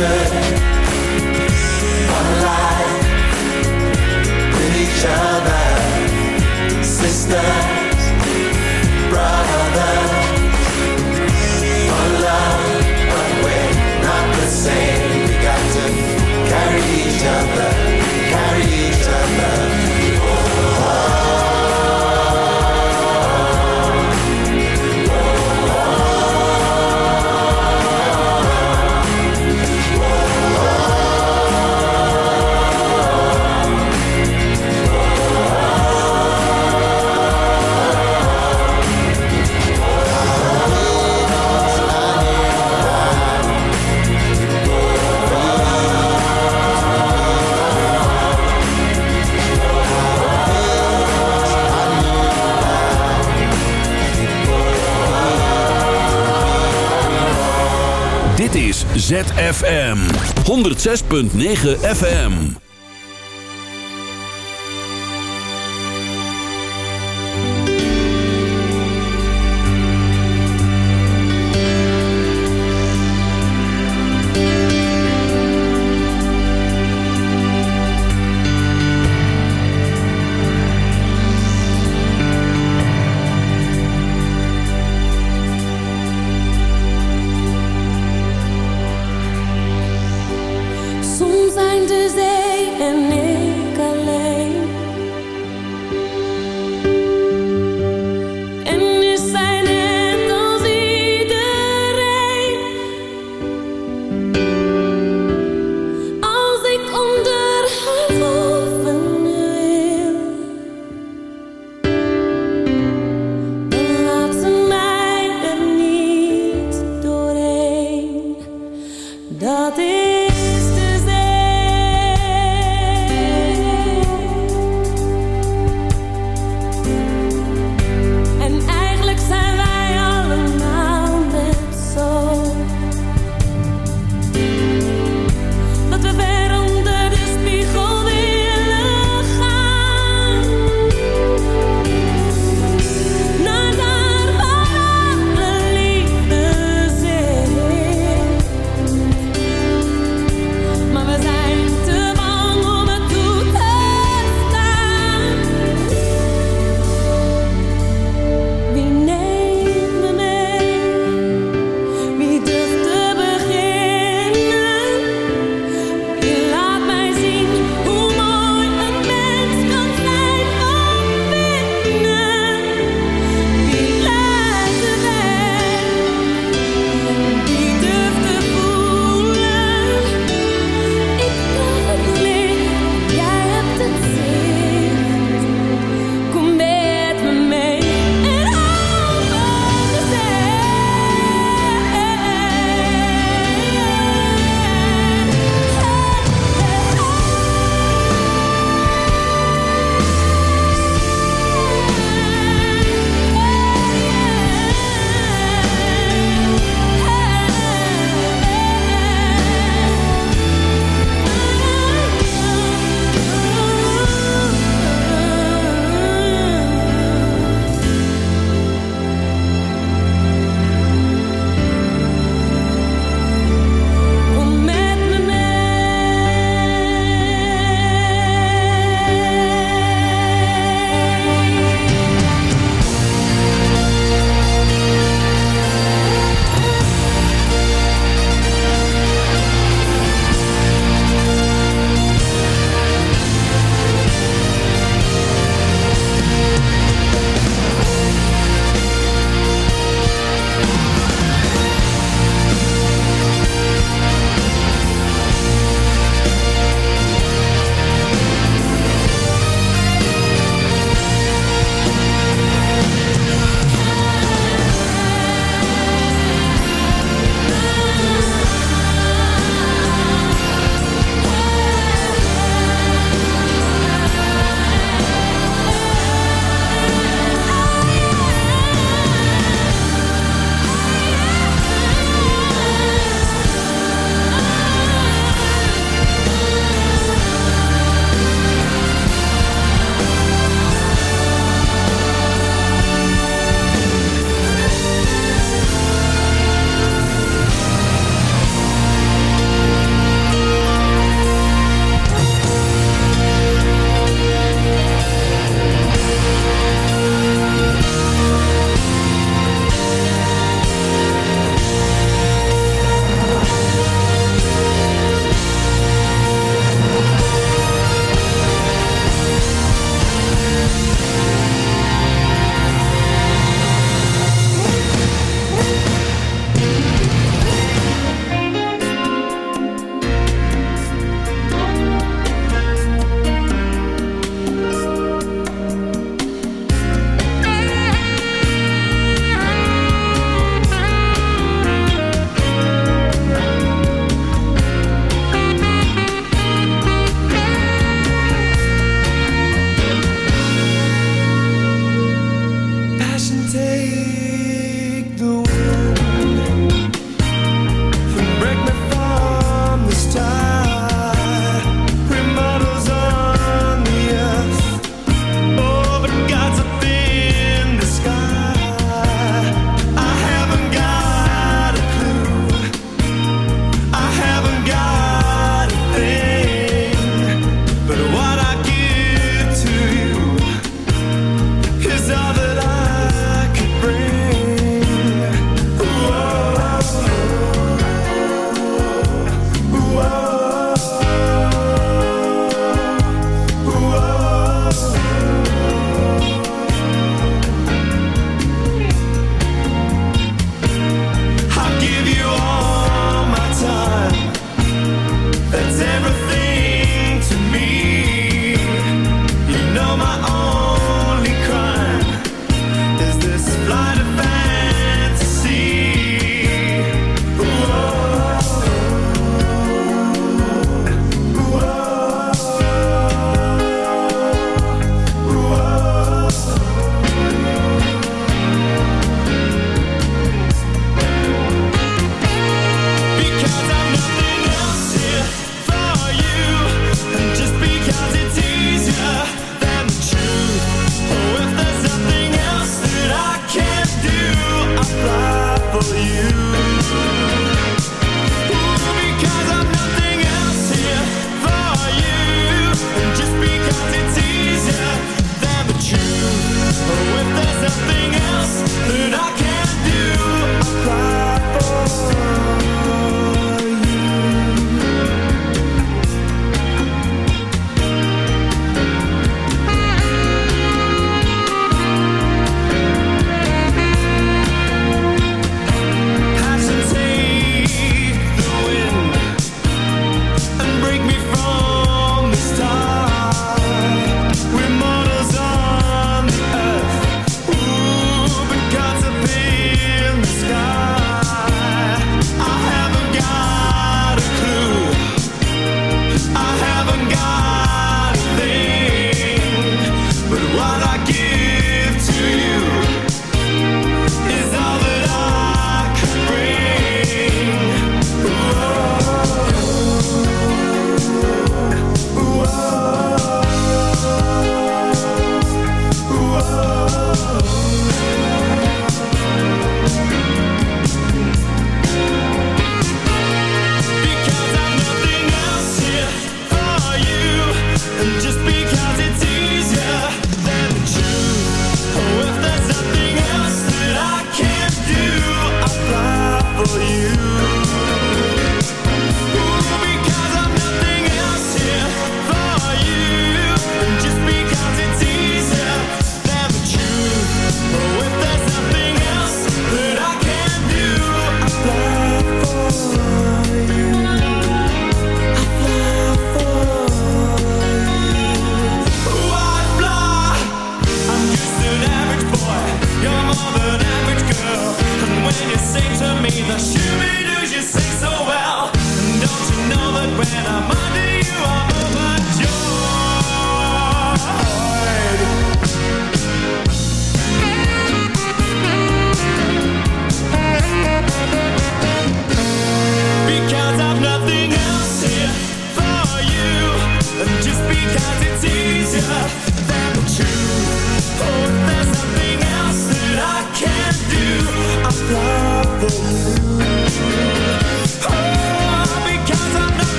say ZFM. 106.9 FM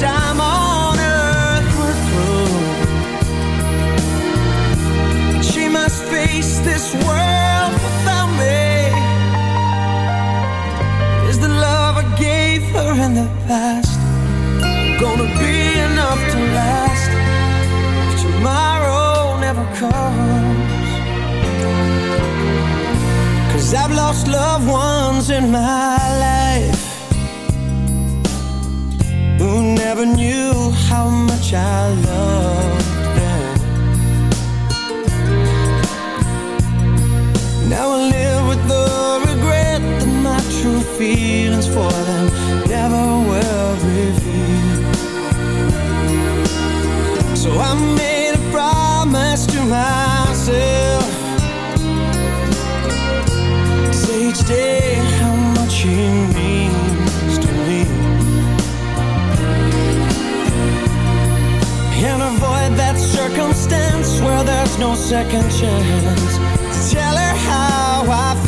time on earth were through, she must face this world without me. Is the love I gave her in the past gonna be enough to last? tomorrow never comes Cause I've lost loved ones in my life never knew how much I loved them. Now I live with the regret that my true feelings for them never will reveal So I made a promise to myself. Say each day circumstance where there's no second chance. Tell her how I feel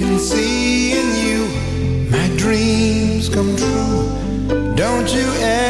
Can see in you my dreams come true. Don't you ever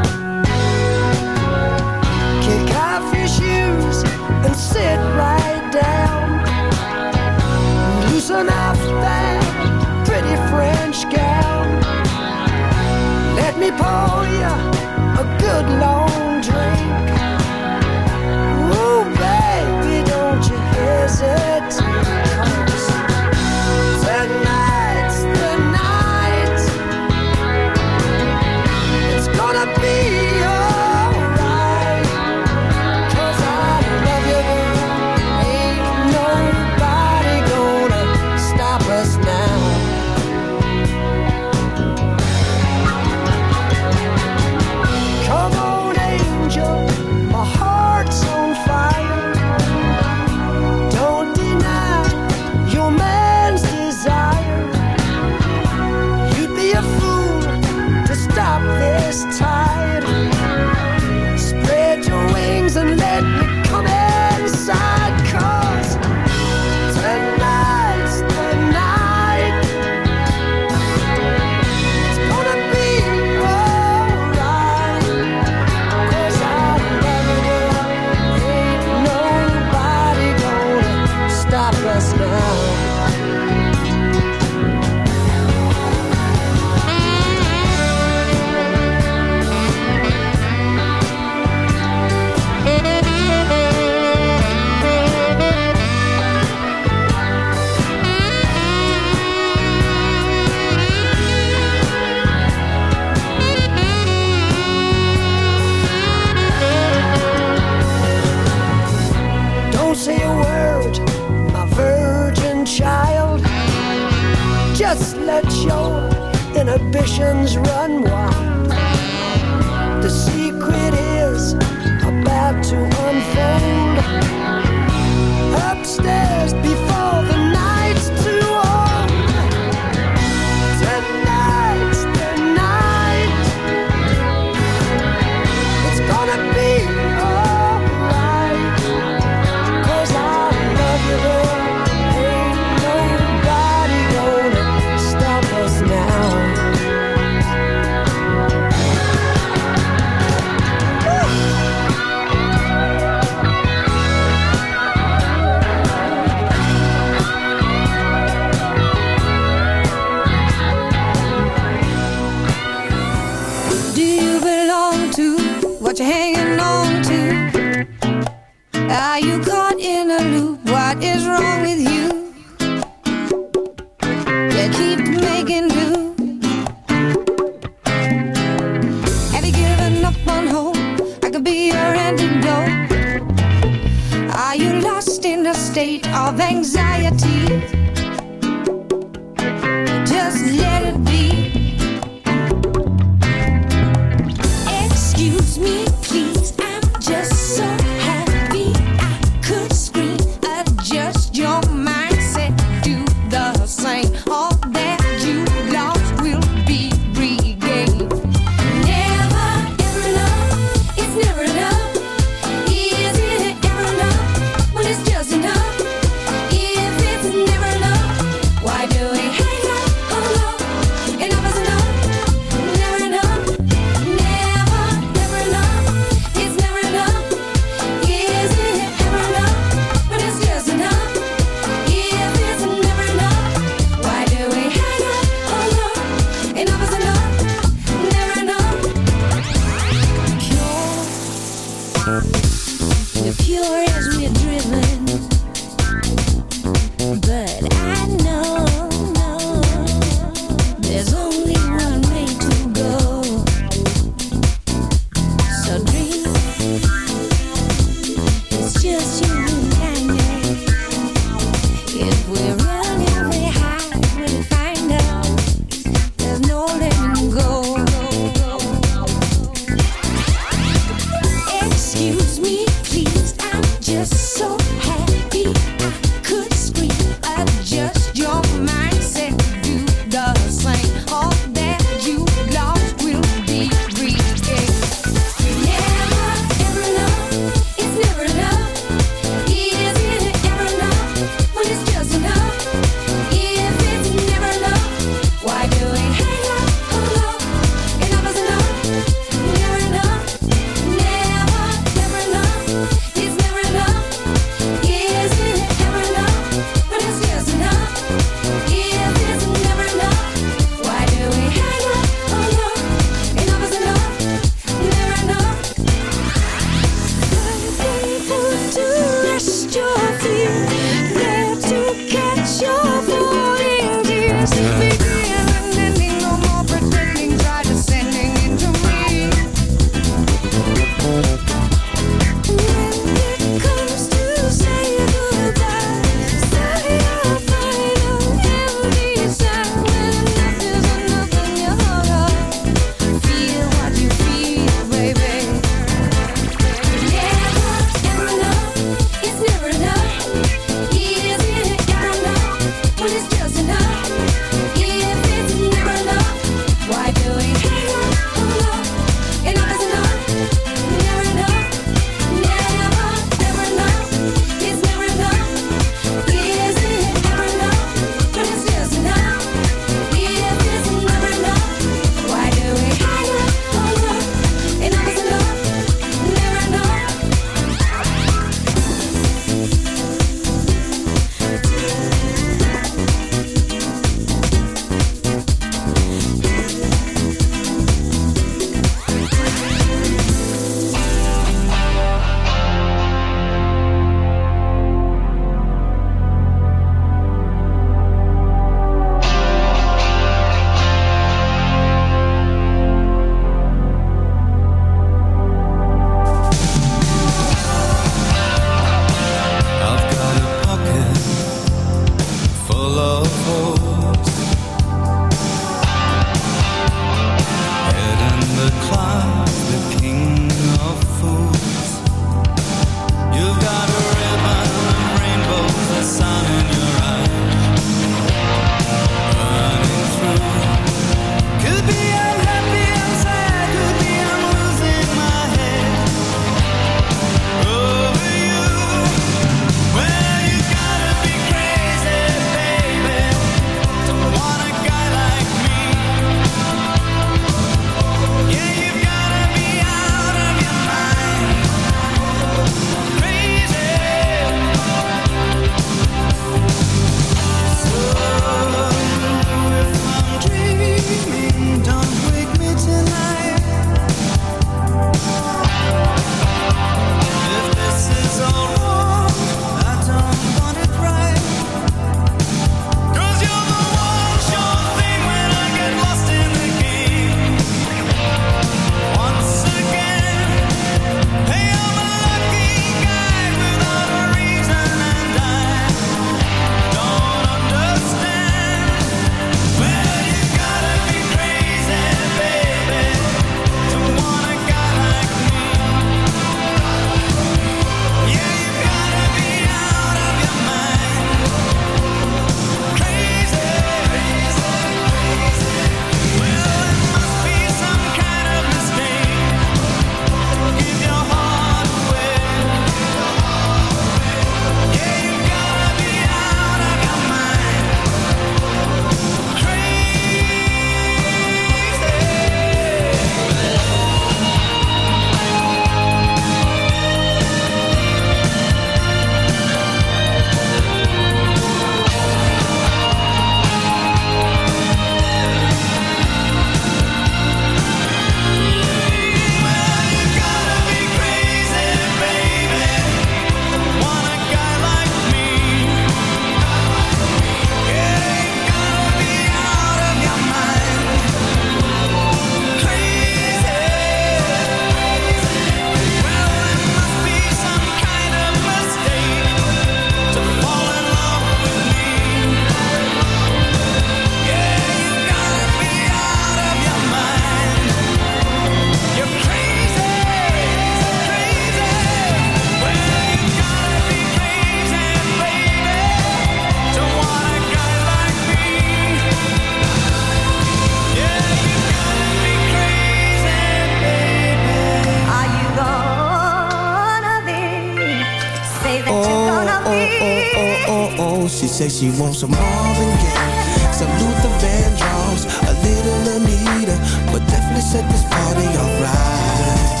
oh, oh, oh, oh, oh, oh. She says she wants some Marvin Gaye, some Luther Vandross, a little Anita, but definitely set this party alright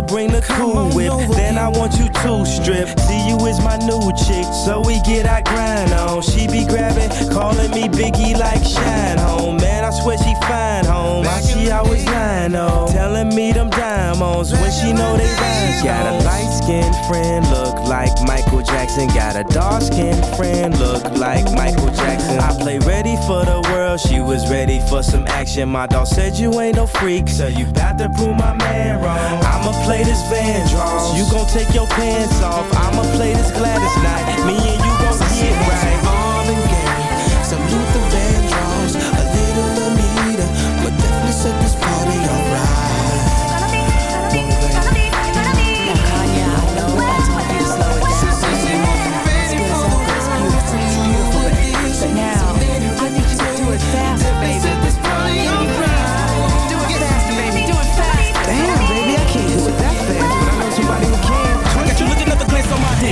I'ma bring the cool whip. Then I want you to strip. See you is my new chick, so we get our grind on. She be grabbing, calling me Biggie like Shine Home. Man, I swear she fine home. Why she always lying on. Telling me them diamonds when she know they rhymes. Got a light skinned friend, look like Michael Jackson. Got a dark skinned friend, look like Michael Jackson. I play ready for the world, she was ready for some action. My dog said you ain't no freak, so you bout to prove my man wrong. I'ma play this Vandross, you gon' take your pants off. I'ma play this Gladys Knight, me and you gon' get right.